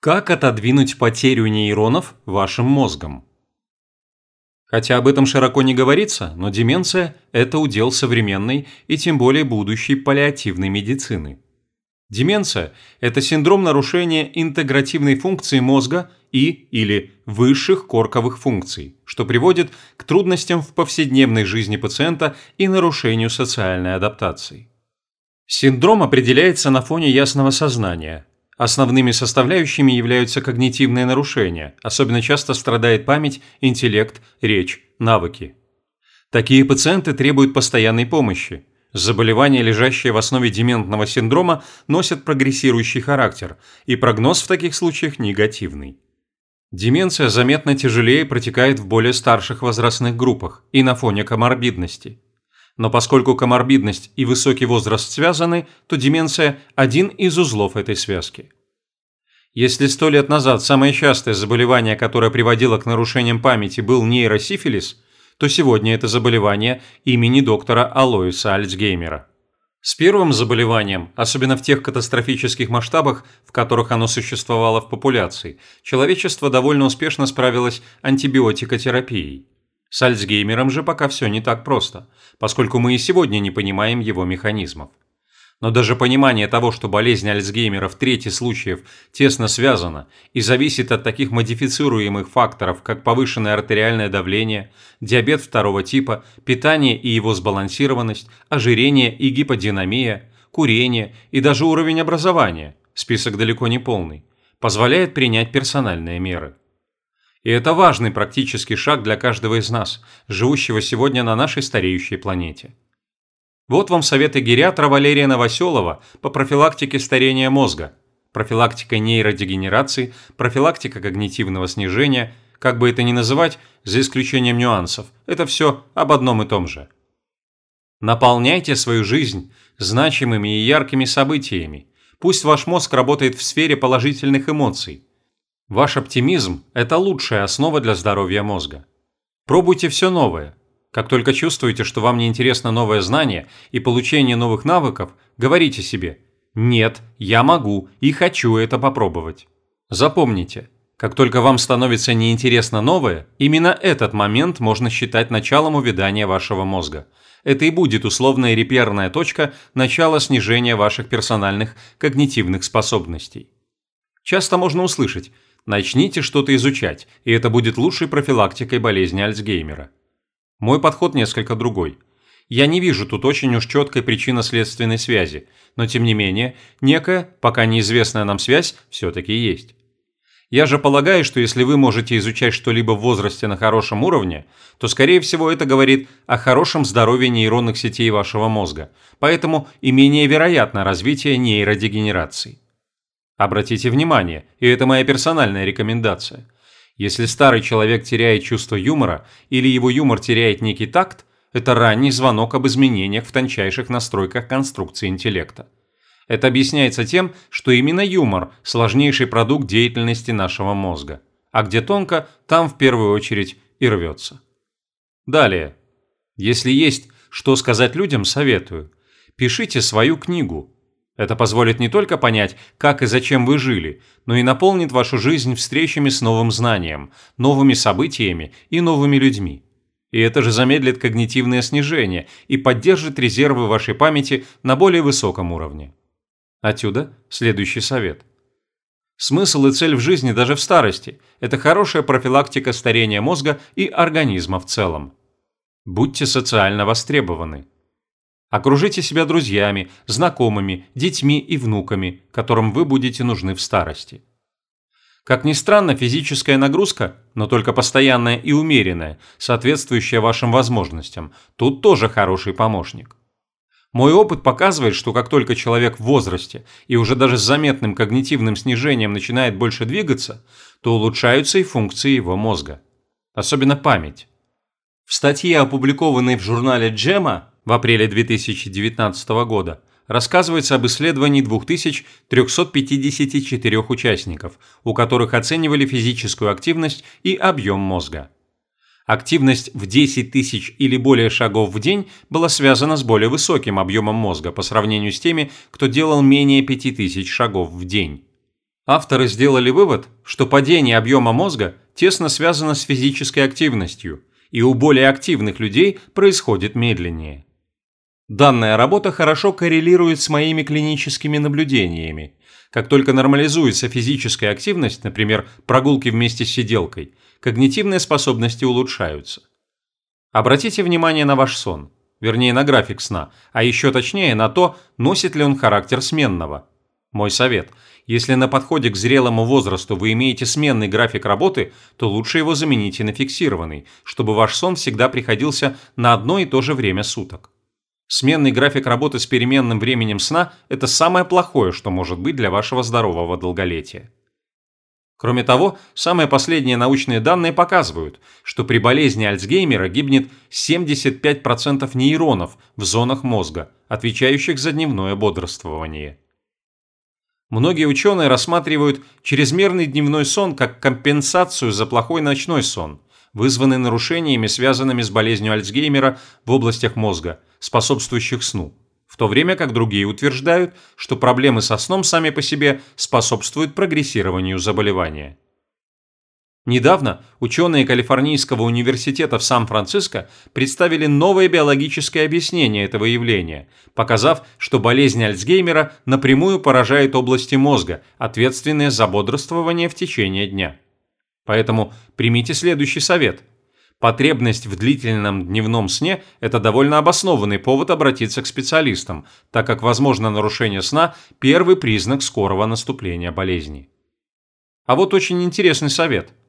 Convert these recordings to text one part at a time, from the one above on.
Как отодвинуть потерю нейронов вашим мозгом? Хотя об этом широко не говорится, но деменция – это удел современной и тем более будущей паллиативной медицины. Деменция – это синдром нарушения интегративной функции мозга и или высших корковых функций, что приводит к трудностям в повседневной жизни пациента и нарушению социальной адаптации. Синдром определяется на фоне ясного сознания, Основными составляющими являются когнитивные нарушения, особенно часто страдает память, интеллект, речь, навыки. Такие пациенты требуют постоянной помощи. Заболевания, лежащие в основе дементного синдрома, носят прогрессирующий характер, и прогноз в таких случаях негативный. Деменция заметно тяжелее протекает в более старших возрастных группах и на фоне коморбидности. Но поскольку коморбидность и высокий возраст связаны, то деменция – один из узлов этой связки. Если сто лет назад самое частое заболевание, которое приводило к нарушениям памяти, был нейросифилис, то сегодня это заболевание имени доктора Алоиса Альцгеймера. С первым заболеванием, особенно в тех катастрофических масштабах, в которых оно существовало в популяции, человечество довольно успешно справилось антибиотикотерапией. С Альцгеймером же пока все не так просто, поскольку мы и сегодня не понимаем его механизмов. Но даже понимание того, что болезнь Альцгеймера в трети случаев тесно связана и зависит от таких модифицируемых факторов, как повышенное артериальное давление, диабет второго типа, питание и его сбалансированность, ожирение и гиподинамия, курение и даже уровень образования, список далеко не полный, позволяет принять персональные меры. И это важный практический шаг для каждого из нас, живущего сегодня на нашей стареющей планете. Вот вам советы гериатра Валерия Новоселова по профилактике старения мозга, профилактика нейродегенерации, профилактика когнитивного снижения, как бы это ни называть, за исключением нюансов, это все об одном и том же. Наполняйте свою жизнь значимыми и яркими событиями. Пусть ваш мозг работает в сфере положительных эмоций – Ваш оптимизм – это лучшая основа для здоровья мозга. Пробуйте все новое. Как только чувствуете, что вам неинтересно новое знание и получение новых навыков, говорите себе «Нет, я могу и хочу это попробовать». Запомните, как только вам становится неинтересно новое, именно этот момент можно считать началом увядания вашего мозга. Это и будет условная реперная точка начала снижения ваших персональных когнитивных способностей. Часто можно услышать – Начните что-то изучать, и это будет лучшей профилактикой болезни Альцгеймера. Мой подход несколько другой. Я не вижу тут очень уж четкой причинно-следственной связи, но тем не менее, некая, пока неизвестная нам связь, все-таки есть. Я же полагаю, что если вы можете изучать что-либо в возрасте на хорошем уровне, то скорее всего это говорит о хорошем здоровье нейронных сетей вашего мозга, поэтому и менее вероятно развитие нейродегенерации. Обратите внимание, и это моя персональная рекомендация. Если старый человек теряет чувство юмора или его юмор теряет некий такт, это ранний звонок об изменениях в тончайших настройках конструкции интеллекта. Это объясняется тем, что именно юмор – сложнейший продукт деятельности нашего мозга. А где тонко, там в первую очередь и рвется. Далее. Если есть что сказать людям, советую. Пишите свою книгу, это позволит не только понять, как и зачем вы жили, но и наполнит вашу жизнь встречами с новым знанием, новыми событиями и новыми людьми. И это же замедлит когнитивное снижение и поддержит резервы вашей памяти на более высоком уровне. Отсюда следующий совет. Смысл и цель в жизни даже в старости – это хорошая профилактика старения мозга и организма в целом. Будьте социально востребованы. Окружите себя друзьями, знакомыми, детьми и внуками, которым вы будете нужны в старости. Как ни странно, физическая нагрузка, но только постоянная и умеренная, соответствующая вашим возможностям, тут тоже хороший помощник. Мой опыт показывает, что как только человек в возрасте и уже даже с заметным когнитивным снижением начинает больше двигаться, то улучшаются и функции его мозга. Особенно память. В статье, опубликованной в журнале JAMA в апреле 2019 года рассказывается об исследовании 2354 участников, у которых оценивали физическую активность и объем мозга. Активность в 10 тысяч или более шагов в день была связана с более высоким объемом мозга по сравнению с теми, кто делал менее 5000 шагов в день. Авторы сделали вывод, что падение объема мозга тесно связано с физической активностью, и у более активных людей происходит медленнее. Данная работа хорошо коррелирует с моими клиническими наблюдениями. Как только нормализуется физическая активность, например, прогулки вместе с сиделкой, когнитивные способности улучшаются. Обратите внимание на ваш сон, вернее на график сна, а еще точнее на то, носит ли он характер сменного. Мой совет – если на подходе к зрелому возрасту вы имеете сменный график работы, то лучше его замените на фиксированный, чтобы ваш сон всегда приходился на одно и то же время суток. Сменный график работы с переменным временем сна – это самое плохое, что может быть для вашего здорового долголетия. Кроме того, самые последние научные данные показывают, что при болезни Альцгеймера гибнет 75% нейронов в зонах мозга, отвечающих за дневное бодрствование. Многие ученые рассматривают чрезмерный дневной сон как компенсацию за плохой ночной сон, вызванный нарушениями, связанными с болезнью Альцгеймера в областях мозга, способствующих сну, в то время как другие утверждают, что проблемы со сном сами по себе способствуют прогрессированию заболевания. Недавно ученые Калифорнийского университета в Сан-Франциско представили новое биологическое объяснение этого явления, показав, что болезнь Альцгеймера напрямую поражает области мозга, ответственные за бодрствование в течение дня. Поэтому примите следующий совет. Потребность в длительном дневном сне – это довольно обоснованный повод обратиться к специалистам, так как возможно нарушение сна – первый признак скорого наступления болезни. А вот очень интересный совет –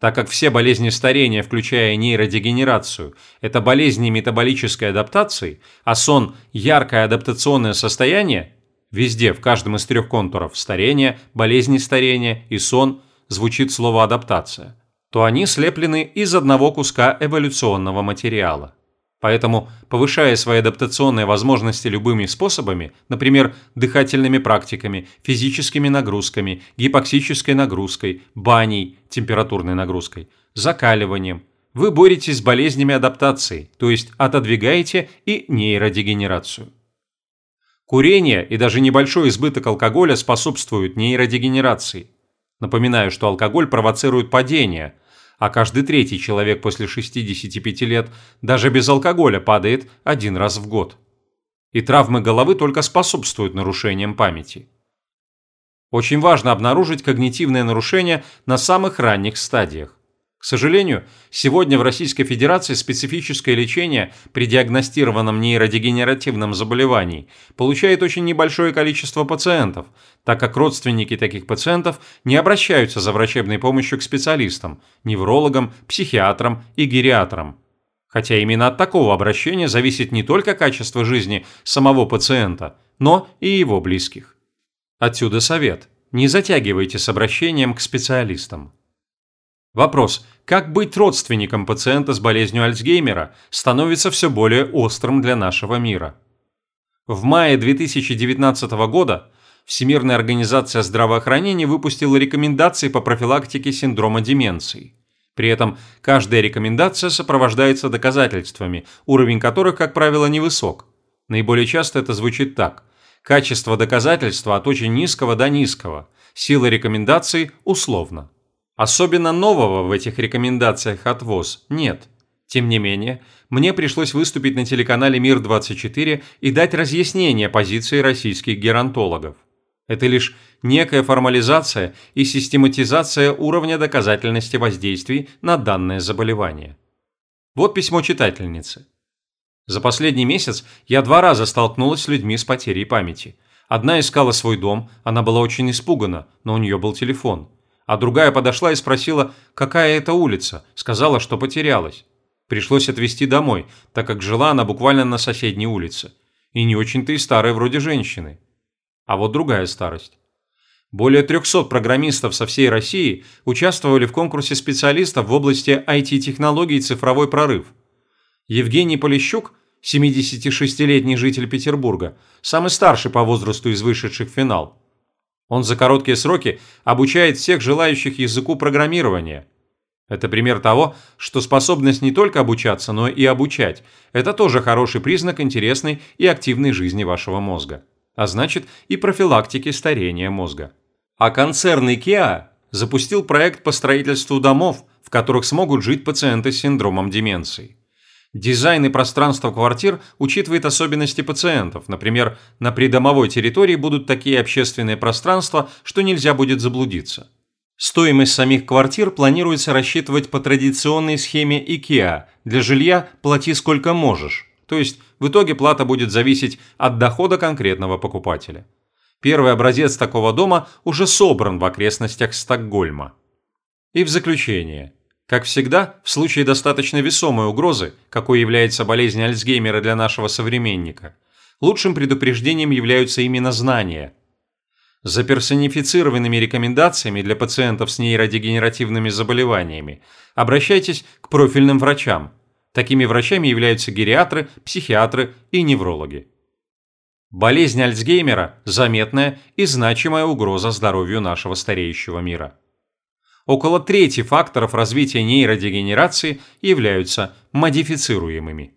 так как все болезни старения, включая нейродегенерацию, это болезни метаболической адаптации, а сон – яркое адаптационное состояние, везде, в каждом из трех контуров – старение, болезни старения и сон – звучит слово «адаптация», то они слеплены из одного куска эволюционного материала. Поэтому, повышая свои адаптационные возможности любыми способами, например, дыхательными практиками, физическими нагрузками, гипоксической нагрузкой, баней, температурной нагрузкой, закаливанием, вы боретесь с болезнями адаптации, то есть отодвигаете и нейродегенерацию. Курение и даже небольшой избыток алкоголя способствуют нейродегенерации. Напоминаю, что алкоголь провоцирует падение – а каждый третий человек после 65 лет даже без алкоголя падает один раз в год. И травмы головы только способствуют нарушениям памяти. Очень важно обнаружить когнитивные нарушения на самых ранних стадиях. К сожалению, сегодня в Российской Федерации специфическое лечение при диагностированном нейродегенеративном заболевании получает очень небольшое количество пациентов, так как родственники таких пациентов не обращаются за врачебной помощью к специалистам, неврологам, психиатрам и гериатрам. Хотя именно от такого обращения зависит не только качество жизни самого пациента, но и его близких. Отсюда совет – не затягивайте с обращением к специалистам. Вопрос, как быть родственником пациента с болезнью Альцгеймера, становится все более острым для нашего мира. В мае 2019 года Всемирная организация здравоохранения выпустила рекомендации по профилактике синдрома деменции. При этом каждая рекомендация сопровождается доказательствами, уровень которых, как правило, невысок. Наиболее часто это звучит так. Качество доказательства от очень низкого до низкого. Сила рекомендаций условно. Особенно нового в этих рекомендациях от ВОЗ нет. Тем не менее, мне пришлось выступить на телеканале «Мир-24» и дать разъяснение позиции российских геронтологов. Это лишь некая формализация и систематизация уровня доказательности воздействий на данное заболевание. Вот письмо читательницы. За последний месяц я два раза столкнулась с людьми с потерей памяти. Одна искала свой дом, она была очень испугана, но у нее был телефон а другая подошла и спросила, какая это улица, сказала, что потерялась. Пришлось отвезти домой, так как жила она буквально на соседней улице. И не очень-то и старая вроде женщины. А вот другая старость. Более 300 программистов со всей России участвовали в конкурсе специалистов в области IT-технологий «Цифровой прорыв». Евгений Полищук, 76-летний житель Петербурга, самый старший по возрасту из вышедших в финал, он за короткие сроки обучает всех желающих языку программирования. Это пример того, что способность не только обучаться, но и обучать – это тоже хороший признак интересной и активной жизни вашего мозга. А значит, и профилактики старения мозга. А концерн IKEA запустил проект по строительству домов, в которых смогут жить пациенты с синдромом деменции. Дизайн и пространство квартир учитывает особенности пациентов. Например, на придомовой территории будут такие общественные пространства, что нельзя будет заблудиться. Стоимость самих квартир планируется рассчитывать по традиционной схеме IKEA. Для жилья плати сколько можешь. То есть в итоге плата будет зависеть от дохода конкретного покупателя. Первый образец такого дома уже собран в окрестностях Стокгольма. И в заключение. Как всегда, в случае достаточно весомой угрозы, какой является болезнь Альцгеймера для нашего современника, лучшим предупреждением являются именно знания. За персонифицированными рекомендациями для пациентов с нейродегенеративными заболеваниями обращайтесь к профильным врачам. Такими врачами являются гериатры, психиатры и неврологи. Болезнь Альцгеймера – заметная и значимая угроза здоровью нашего стареющего мира. Около трети факторов развития нейродегенерации являются модифицируемыми.